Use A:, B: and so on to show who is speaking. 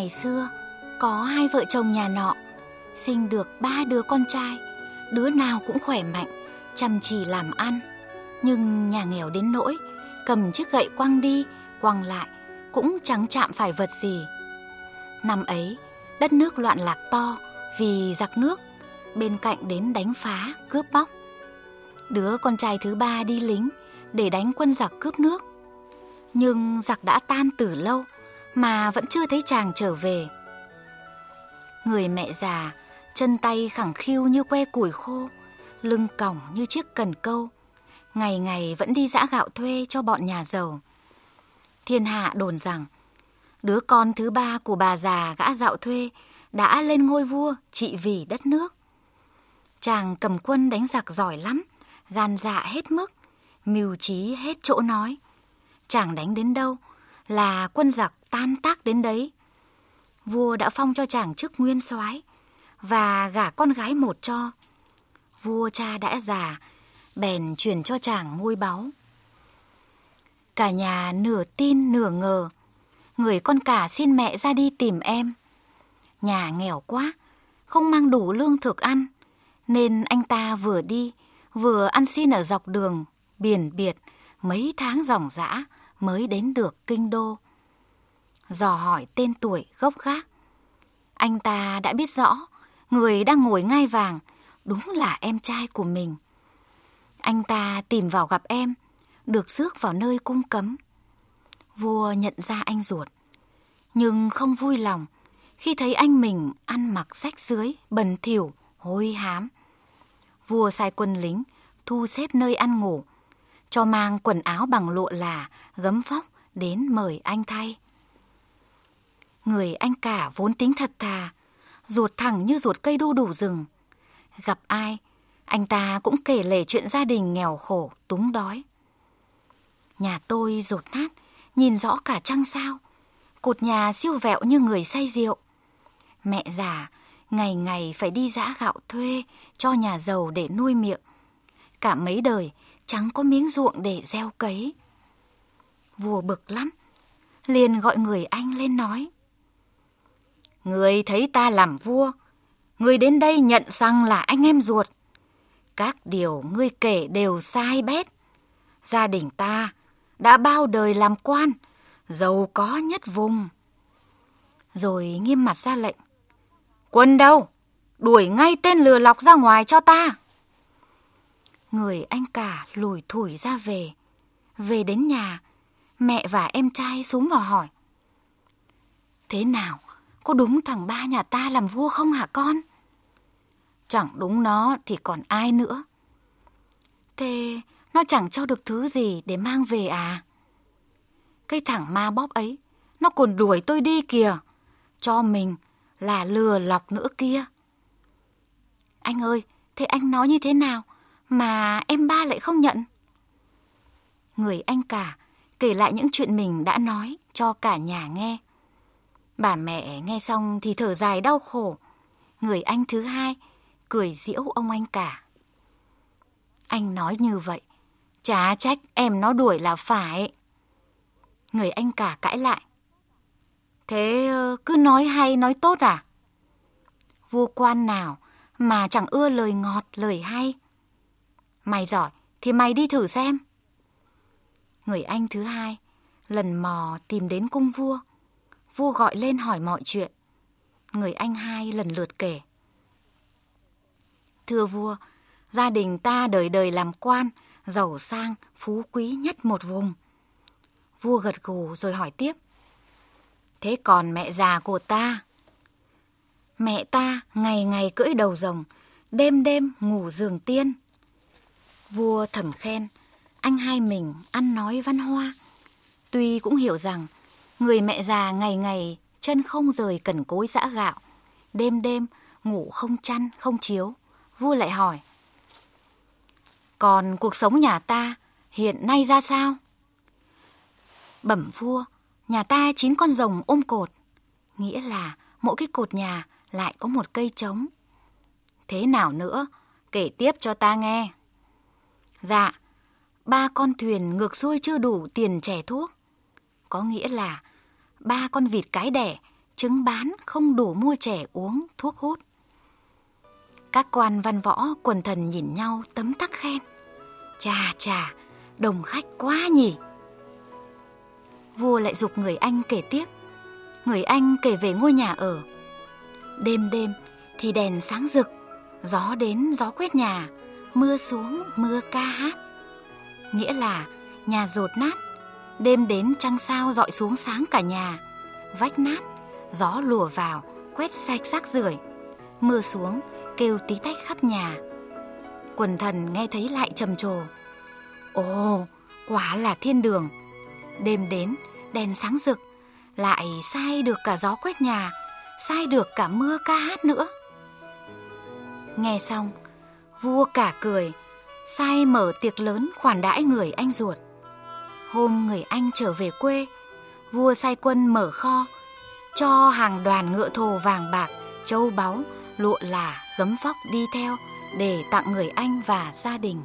A: Ngày xưa, có hai vợ chồng nhà nọ, sinh được ba đứa con trai, đứa nào cũng khỏe mạnh, chăm chỉ làm ăn. Nhưng nhà nghèo đến nỗi, cầm chiếc gậy quăng đi, quăng lại, cũng chẳng chạm phải vật gì. Năm ấy, đất nước loạn lạc to vì giặc nước, bên cạnh đến đánh phá, cướp bóc. Đứa con trai thứ ba đi lính để đánh quân giặc cướp nước. Nhưng giặc đã tan từ lâu mà vẫn chưa thấy chàng trở về. Người mẹ già, chân tay khẳng khiu như que củi khô, lưng còng như chiếc cần câu, ngày ngày vẫn đi dã gạo thuê cho bọn nhà giàu. Thiên hạ đồn rằng, đứa con thứ ba của bà già gã dạo thuê đã lên ngôi vua trị vì đất nước. Chàng cầm quân đánh giặc giỏi lắm, gan dạ hết mức, mưu trí hết chỗ nói. Chàng đánh đến đâu là quân giặc tan tác đến đấy. Vua đã phong cho chàng chức nguyên soái và gả con gái một cho. Vua cha đã già, bèn truyền cho chàng ngôi báu. Cả nhà nửa tin nửa ngờ, người con cả xin mẹ ra đi tìm em. Nhà nghèo quá, không mang đủ lương thực ăn, nên anh ta vừa đi, vừa ăn xin ở dọc đường, biển biệt, mấy tháng ròng dã mới đến được kinh đô. Dò hỏi tên tuổi gốc gác. Anh ta đã biết rõ, người đang ngồi ngai vàng đúng là em trai của mình. Anh ta tìm vào gặp em, được rước vào nơi cung cấm. Vua nhận ra anh ruột, nhưng không vui lòng khi thấy anh mình ăn mặc rách dưới, bẩn thỉu, hôi hám. Vua sai quân lính thu xếp nơi ăn ngủ, cho mang quần áo bằng lụa là, gấm vóc đến mời anh thay. Người anh cả vốn tính thật thà, ruột thẳng như ruột cây đu đủ rừng. Gặp ai, anh ta cũng kể lể chuyện gia đình nghèo khổ, túng đói. Nhà tôi rột nát, nhìn rõ cả trăng sao. Cột nhà siêu vẹo như người say rượu. Mẹ già, ngày ngày phải đi giã gạo thuê cho nhà giàu để nuôi miệng. Cả mấy đời, chẳng có miếng ruộng để gieo cấy. Vua bực lắm, liền gọi người anh lên nói. Người thấy ta làm vua, người đến đây nhận rằng là anh em ruột. Các điều ngươi kể đều sai bét. Gia đình ta đã bao đời làm quan, giàu có nhất vùng. Rồi nghiêm mặt ra lệnh. Quân đâu? Đuổi ngay tên lừa lọc ra ngoài cho ta. Người anh cả lùi thủi ra về. Về đến nhà, mẹ và em trai xuống vào hỏi. Thế nào, có đúng thằng ba nhà ta làm vua không hả con? Chẳng đúng nó thì còn ai nữa. Thế nó chẳng cho được thứ gì để mang về à? Cái thằng ma bóp ấy, nó còn đuổi tôi đi kìa. Cho mình là lừa lọc nữa kia. Anh ơi, thế anh nói như thế nào mà em ba lại không nhận? Người anh cả kể lại những chuyện mình đã nói cho cả nhà nghe. Bà mẹ nghe xong thì thở dài đau khổ. Người anh thứ hai cười giễu ông anh cả. Anh nói như vậy, chả trách em nó đuổi là phải. Người anh cả cãi lại. Thế ờ, cứ nói hay nói tốt à? Vua quan nào mà chẳng ưa lời ngọt, lời hay. Mày giỏi thì mày đi thử xem. Người anh thứ hai lần mò tìm đến cung vua. Vua gọi lên hỏi mọi chuyện. Người anh hai lần lượt kể. Thưa vua, gia đình ta đời đời làm quan, giàu sang, phú quý nhất một vùng. Vua gật gù rồi hỏi tiếp. Thế còn mẹ già của ta? Mẹ ta ngày ngày cưỡi đầu rồng, đêm đêm ngủ giường tiên. Vua thầm khen, anh hai mình ăn nói văn hoa. Tuy cũng hiểu rằng người mẹ già ngày ngày chân không rời cần cối giã gạo, đêm đêm ngủ không chăn, không chiếu. Vua lại hỏi, còn cuộc sống nhà ta hiện nay ra sao? Bẩm vua, nhà ta chín con rồng ôm cột, nghĩa là mỗi cái cột nhà lại có một cây trống. Thế nào nữa, kể tiếp cho ta nghe. Dạ, ba con thuyền ngược xuôi chưa đủ tiền trẻ thuốc. Có nghĩa là ba con vịt cái đẻ trứng bán không đủ mua trẻ uống thuốc hút. Các quan văn võ quần thần nhìn nhau tấm tắc khen. Chà chà, đồng khách quá nhỉ. Vua lại dục người Anh kể tiếp. Người Anh kể về ngôi nhà ở. Đêm đêm thì đèn sáng rực, gió đến gió quét nhà, mưa xuống mưa ca hát. Nghĩa là nhà rột nát, đêm đến trăng sao dọi xuống sáng cả nhà, vách nát, gió lùa vào, quét sạch rác rưởi, mưa xuống kêu tí tách khắp nhà. Quần thần nghe thấy lại trầm trồ. Ồ, quả là thiên đường. Đêm đến, đèn sáng rực, lại sai được cả gió quét nhà, sai được cả mưa ca hát nữa. Nghe xong, vua cả cười, sai mở tiệc lớn khoản đãi người anh ruột. Hôm người anh trở về quê, vua sai quân mở kho, cho hàng đoàn ngựa thồ vàng bạc, châu báu, lụa là, gấm vóc đi theo để tặng người anh và gia đình.